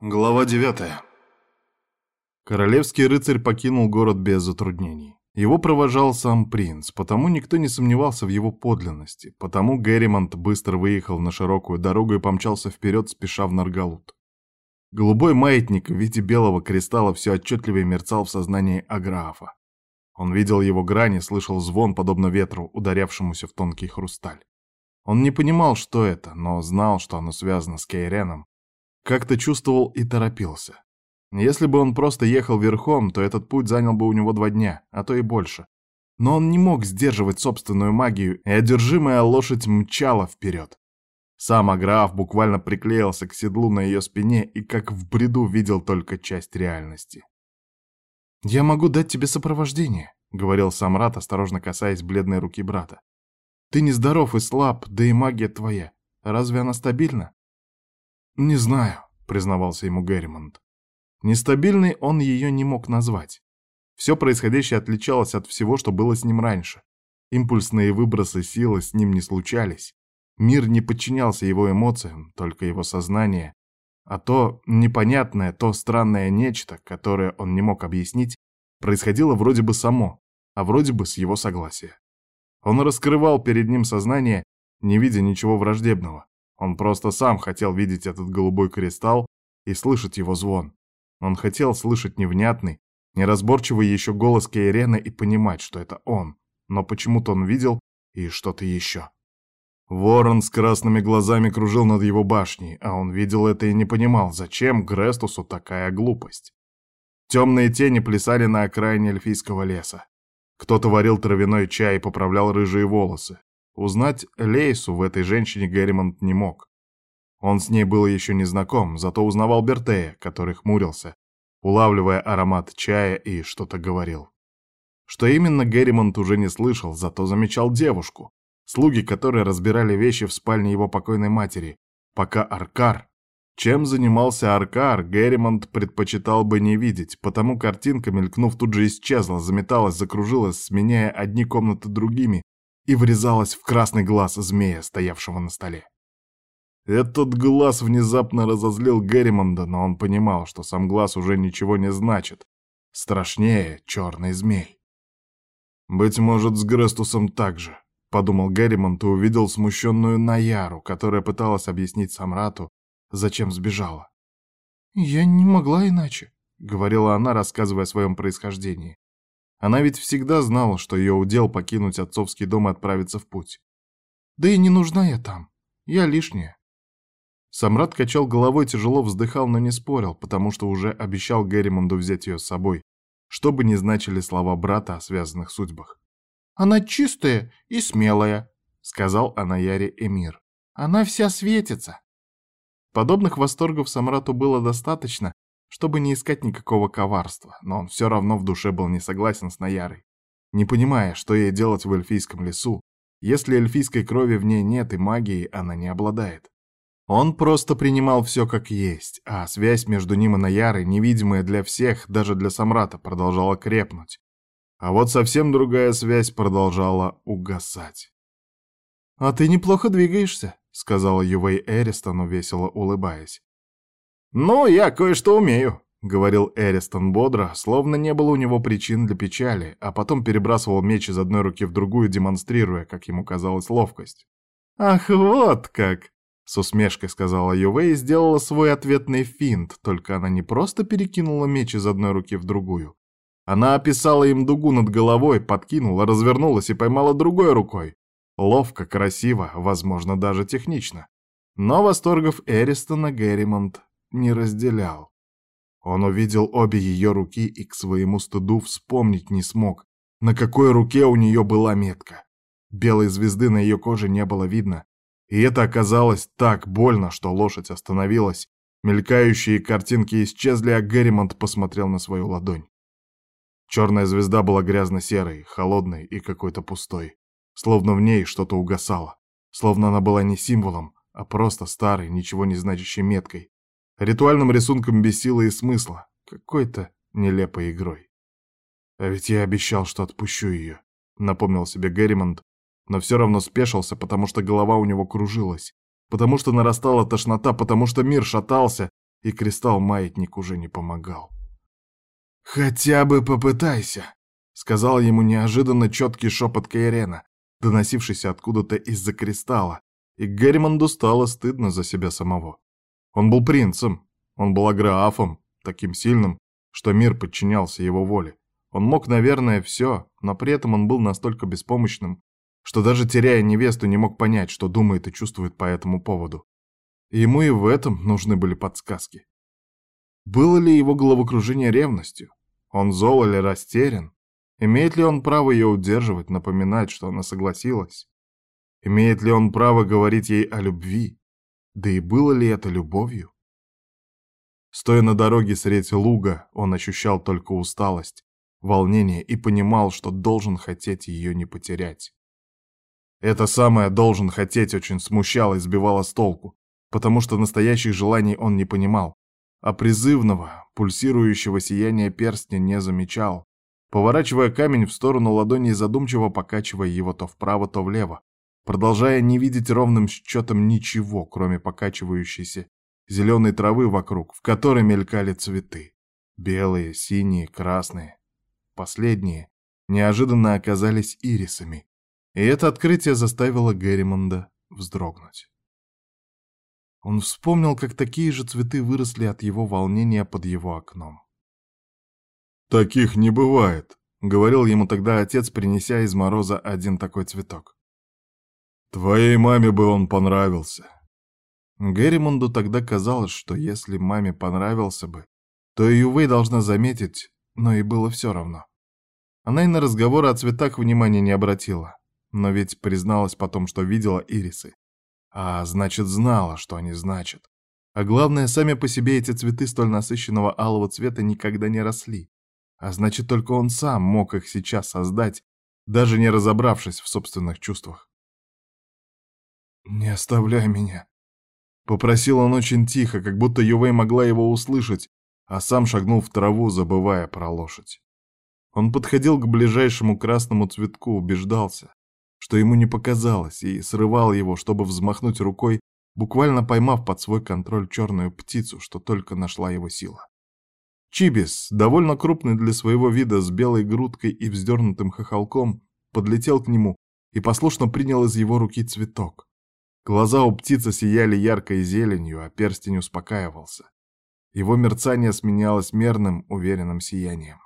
Глава 9. Королевский рыцарь покинул город без затруднений. Его провожал сам принц, потому никто не сомневался в его подлинности, потому Герримонт быстро выехал на широкую дорогу и помчался вперед, спеша в Наргалут. Голубой маятник в виде белого кристалла все отчетливее мерцал в сознании Аграафа. Он видел его грани, слышал звон, подобно ветру, ударявшемуся в тонкий хрусталь. Он не понимал, что это, но знал, что оно связано с Кейреном, как-то чувствовал и торопился. Если бы он просто ехал верхом, то этот путь занял бы у него два дня, а то и больше. Но он не мог сдерживать собственную магию, и одержимая лошадь мчала вперед. Сам Аграф буквально приклеился к седлу на ее спине и как в бреду видел только часть реальности. «Я могу дать тебе сопровождение», — говорил Самрат, осторожно касаясь бледной руки брата. «Ты нездоров и слаб, да и магия твоя. Разве она стабильна?» «Не знаю», — признавался ему Герримонт. Нестабильной он ее не мог назвать. Все происходящее отличалось от всего, что было с ним раньше. Импульсные выбросы силы с ним не случались. Мир не подчинялся его эмоциям, только его сознание. А то непонятное, то странное нечто, которое он не мог объяснить, происходило вроде бы само, а вроде бы с его согласия. Он раскрывал перед ним сознание, не видя ничего враждебного. Он просто сам хотел видеть этот голубой кристалл и слышать его звон. Он хотел слышать невнятный, неразборчивый еще голос Кейрена и понимать, что это он. Но почему-то он видел и что-то еще. Ворон с красными глазами кружил над его башней, а он видел это и не понимал, зачем Грестусу такая глупость. Темные тени плясали на окраине эльфийского леса. Кто-то варил травяной чай и поправлял рыжие волосы. Узнать Лейсу в этой женщине Герримонт не мог. Он с ней был еще не знаком, зато узнавал Бертея, который хмурился, улавливая аромат чая и что-то говорил. Что именно Герримонт уже не слышал, зато замечал девушку, слуги которой разбирали вещи в спальне его покойной матери, пока Аркар... Чем занимался Аркар, Герримонт предпочитал бы не видеть, потому картинка, мелькнув, тут же исчезла, заметалась, закружилась, сменяя одни комнаты другими, и врезалась в красный глаз змея, стоявшего на столе. Этот глаз внезапно разозлил Герримонда, но он понимал, что сам глаз уже ничего не значит. Страшнее черный змей. «Быть может, с Грестусом так же», — подумал Герримонт и увидел смущенную Наяру, которая пыталась объяснить Самрату, зачем сбежала. «Я не могла иначе», — говорила она, рассказывая о своем происхождении. Она ведь всегда знала, что ее удел покинуть отцовский дом и отправиться в путь. Да и не нужна я там. Я лишняя. Самрад качал головой, тяжело вздыхал, но не спорил, потому что уже обещал Герримонду взять ее с собой, что бы ни значили слова брата о связанных судьбах. «Она чистая и смелая», — сказал Анаяре Эмир. «Она вся светится». Подобных восторгов Самрату было достаточно, чтобы не искать никакого коварства, но он все равно в душе был не согласен с Наярой, не понимая, что ей делать в эльфийском лесу, если эльфийской крови в ней нет и магии она не обладает. Он просто принимал все как есть, а связь между ним и Наярой, невидимая для всех, даже для Самрата, продолжала крепнуть. А вот совсем другая связь продолжала угасать. «А ты неплохо двигаешься», — сказала Ювей Эристону, весело улыбаясь. «Ну, я кое-что умею», — говорил Эристон бодро, словно не было у него причин для печали, а потом перебрасывал меч из одной руки в другую, демонстрируя, как ему казалось, ловкость. «Ах, вот как!» — с усмешкой сказала Ювей и сделала свой ответный финт, только она не просто перекинула меч из одной руки в другую. Она описала им дугу над головой, подкинула, развернулась и поймала другой рукой. Ловко, красиво, возможно, даже технично. Но восторгов Эристона Герримонт не разделял. Он увидел обе ее руки и к своему стыду вспомнить не смог, на какой руке у нее была метка. Белой звезды на ее коже не было видно, и это оказалось так больно, что лошадь остановилась, мелькающие картинки исчезли, а Герримонт посмотрел на свою ладонь. Черная звезда была грязно-серой, холодной и какой-то пустой, словно в ней что-то угасало, словно она была не символом, а просто старой, ничего не значащей меткой, ритуальным рисунком без силы и смысла, какой-то нелепой игрой. А ведь я обещал, что отпущу ее, напомнил себе Герримонт, но все равно спешился, потому что голова у него кружилась, потому что нарастала тошнота, потому что мир шатался, и кристалл-маятник уже не помогал. «Хотя бы попытайся», — сказал ему неожиданно четкий шепот Кайрена, доносившийся откуда-то из-за кристалла, и Герримонду стало стыдно за себя самого. Он был принцем, он был агроафом, таким сильным, что мир подчинялся его воле. Он мог, наверное, все, но при этом он был настолько беспомощным, что даже теряя невесту, не мог понять, что думает и чувствует по этому поводу. Ему и в этом нужны были подсказки. Было ли его головокружение ревностью? Он зол или растерян? Имеет ли он право ее удерживать, напоминать, что она согласилась? Имеет ли он право говорить ей о любви? Да и было ли это любовью? Стоя на дороге средь луга, он ощущал только усталость, волнение и понимал, что должен хотеть ее не потерять. Это самое «должен хотеть» очень смущало и сбивало с толку, потому что настоящих желаний он не понимал, а призывного, пульсирующего сияния перстня не замечал, поворачивая камень в сторону ладони и задумчиво покачивая его то вправо, то влево, продолжая не видеть ровным счетом ничего, кроме покачивающейся зеленой травы вокруг, в которой мелькали цветы. Белые, синие, красные. Последние неожиданно оказались ирисами. И это открытие заставило Герримонда вздрогнуть. Он вспомнил, как такие же цветы выросли от его волнения под его окном. «Таких не бывает», — говорил ему тогда отец, принеся из мороза один такой цветок. «Твоей маме бы он понравился. Герримонду тогда казалось, что если маме понравился бы, то и Ювей должна заметить, но и было все равно. Она и на разговоры о цветах внимания не обратила, но ведь призналась потом, что видела ирисы. А значит, знала, что они значат. А главное, сами по себе эти цветы столь насыщенного алого цвета никогда не росли. А значит, только он сам мог их сейчас создать, даже не разобравшись в собственных чувствах. «Не оставляй меня», Попросил он очень тихо, как будто Ювей могла его услышать, а сам шагнул в траву, забывая про лошадь. Он подходил к ближайшему красному цветку, убеждался, что ему не показалось, и срывал его, чтобы взмахнуть рукой, буквально поймав под свой контроль черную птицу, что только нашла его сила. Чибис, довольно крупный для своего вида, с белой грудкой и вздернутым хохолком, подлетел к нему и послушно принял из его руки цветок. Глаза у птицы сияли яркой зеленью, а перстень успокаивался. Его мерцание сменялось мерным, уверенным сиянием.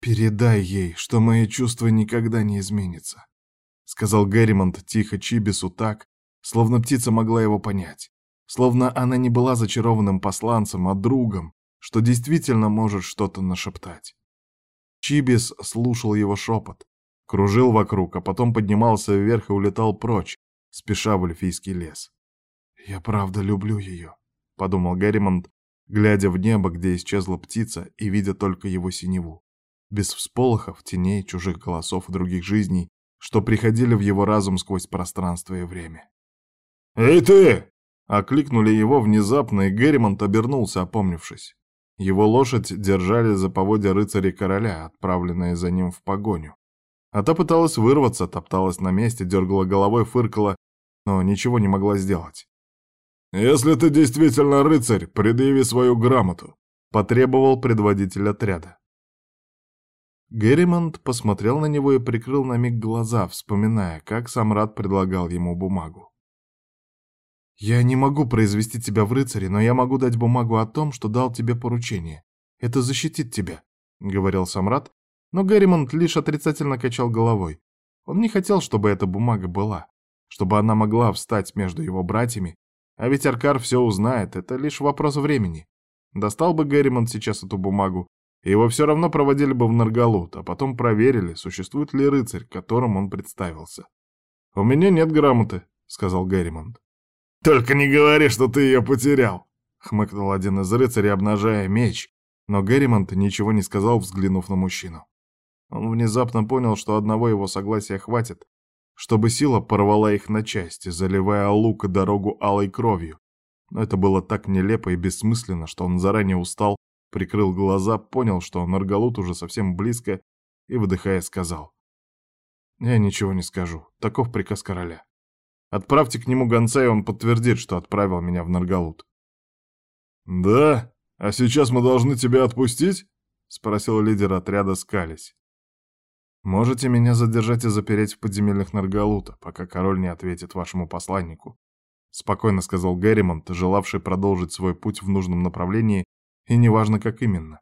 «Передай ей, что мои чувства никогда не изменятся», — сказал Герримонт тихо Чибису так, словно птица могла его понять, словно она не была зачарованным посланцем, а другом, что действительно может что-то нашептать. Чибис слушал его шепот, кружил вокруг, а потом поднимался вверх и улетал прочь, спеша в эльфийский лес. «Я правда люблю ее», — подумал Герримонт, глядя в небо, где исчезла птица, и видя только его синеву, без всполохов, теней, чужих голосов и других жизней, что приходили в его разум сквозь пространство и время. «Эй ты!» — окликнули его внезапно, и Герримонт обернулся, опомнившись. Его лошадь держали за поводья рыцари короля, отправленные за ним в погоню. А та пыталась вырваться, топталась на месте, дергала головой, фыркала, но ничего не могла сделать. «Если ты действительно рыцарь, предъяви свою грамоту», — потребовал предводитель отряда. Герримонт посмотрел на него и прикрыл на миг глаза, вспоминая, как Самрад предлагал ему бумагу. «Я не могу произвести тебя в рыцаре, но я могу дать бумагу о том, что дал тебе поручение. Это защитит тебя», — говорил Самрад, но Герримонт лишь отрицательно качал головой. Он не хотел, чтобы эта бумага была, чтобы она могла встать между его братьями, а ведь Аркар все узнает, это лишь вопрос времени. Достал бы Герримонт сейчас эту бумагу, его все равно проводили бы в Наргалут, а потом проверили, существует ли рыцарь, которым он представился. «У меня нет грамоты», — сказал Герримонт. «Только не говори, что ты ее потерял», — хмыкнул один из рыцарей, обнажая меч, но Герримонт ничего не сказал, взглянув на мужчину. Он внезапно понял, что одного его согласия хватит, чтобы сила порвала их на части, заливая лук и дорогу алой кровью. Но это было так нелепо и бессмысленно, что он заранее устал, прикрыл глаза, понял, что Наргалут уже совсем близко, и, выдыхая, сказал. «Я ничего не скажу. Таков приказ короля. Отправьте к нему гонца, и он подтвердит, что отправил меня в Наргалут». «Да? А сейчас мы должны тебя отпустить?» — спросил лидер отряда Скались. «Можете меня задержать и запереть в подземельях Наргалута, пока король не ответит вашему посланнику», — спокойно сказал Герримонт, желавший продолжить свой путь в нужном направлении, и неважно, как именно.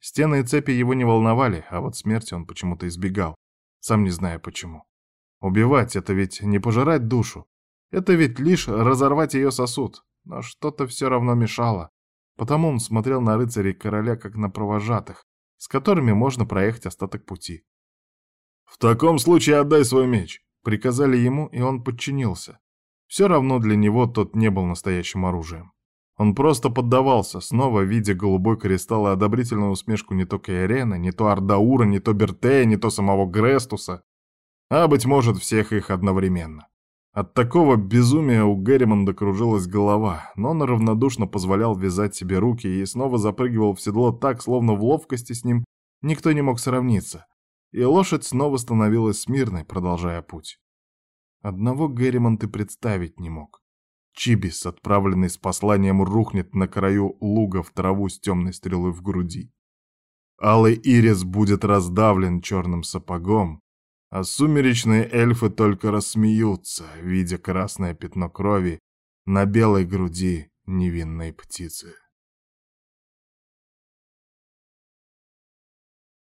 Стены и цепи его не волновали, а вот смерти он почему-то избегал, сам не зная почему. Убивать — это ведь не пожирать душу, это ведь лишь разорвать ее сосуд, но что-то все равно мешало. Потому он смотрел на рыцарей короля как на провожатых, с которыми можно проехать остаток пути. «В таком случае отдай свой меч», — приказали ему, и он подчинился. Все равно для него тот не был настоящим оружием. Он просто поддавался, снова видя голубой кристалл и одобрительную усмешку не то Каирена, не то Ардаура, не то Бертея, не то самого Грестуса, а, быть может, всех их одновременно. От такого безумия у Герримонда кружилась голова, но он равнодушно позволял вязать себе руки и снова запрыгивал в седло так, словно в ловкости с ним никто не мог сравниться и лошадь снова становилась смирной, продолжая путь. Одного Герримонт и представить не мог. Чибис, отправленный с посланием, рухнет на краю луга в траву с темной стрелой в груди. Алый ирис будет раздавлен черным сапогом, а сумеречные эльфы только рассмеются, видя красное пятно крови на белой груди невинной птицы.